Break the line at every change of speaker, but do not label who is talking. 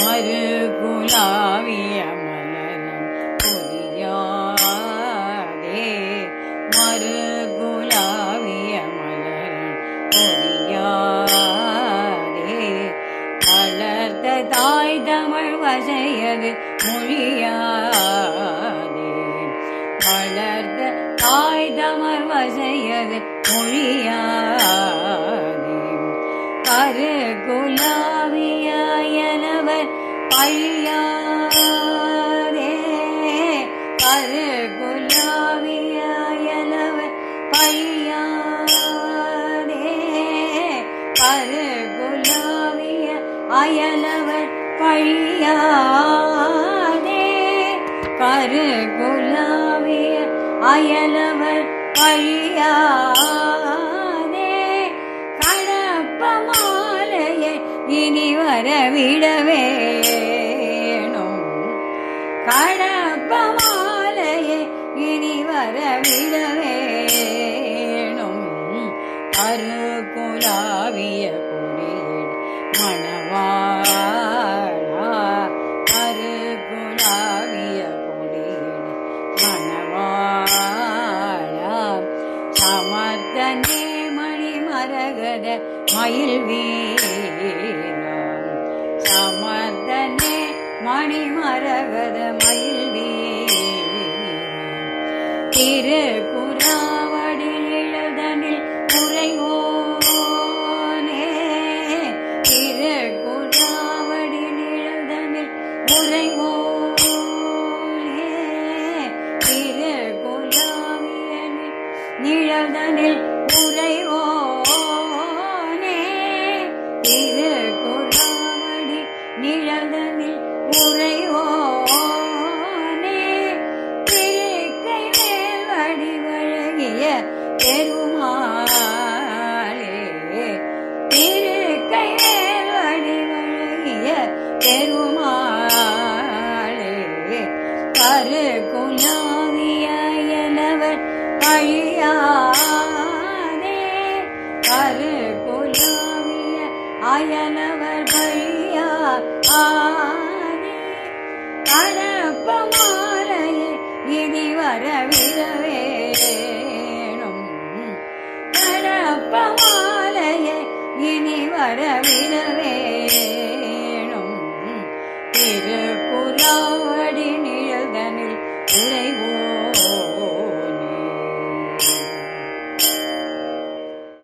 மறு குலாவிய மலரன் பொதியாதே மறு குலாவிய மலரன் தாய் தமிழ் வசையது மொழியாதே. வளர்த்த தாய் தமிழ் வசையது மொழியாதே. கரு குலாவியனவர் பழியாதே கரு குலாவியனவர் பழியாதே கரு குலாவிய அயலவர் பழியாதே கரு குலாவிய அயலவர் பழியாதே கடப்ப மாலையை இனி வரவிட வேணும் கடப்ப மாலையை இனி வரவிட வேணும் அரு குலாவிய மணவாழா அருகுலாவிய குலாவிய மணவாழா சமர்த்தனே மணி மரகத மயில் வீரம் சமர்த்தனே மணி மரகத மயில் வீராம் இழுதனில் உரைவோனே திரு இழுதனில் உரைவோனே நிழதனில் உரைவோனே திரு குலாவடி நிழதனில் உரைவோனே பெருமாளே திருக்கை மேல் வடிவழகிய பெருமாளே கரு குலாவியனவர் பழியானே கரு குலாவிய அயனவர் பழியா ஆனே கடப்ப இனி விண்ணப்ப மாலையை இனி வரவிடவேணும். திருப்புறாவடி நிழல்தனில் உறைவோம்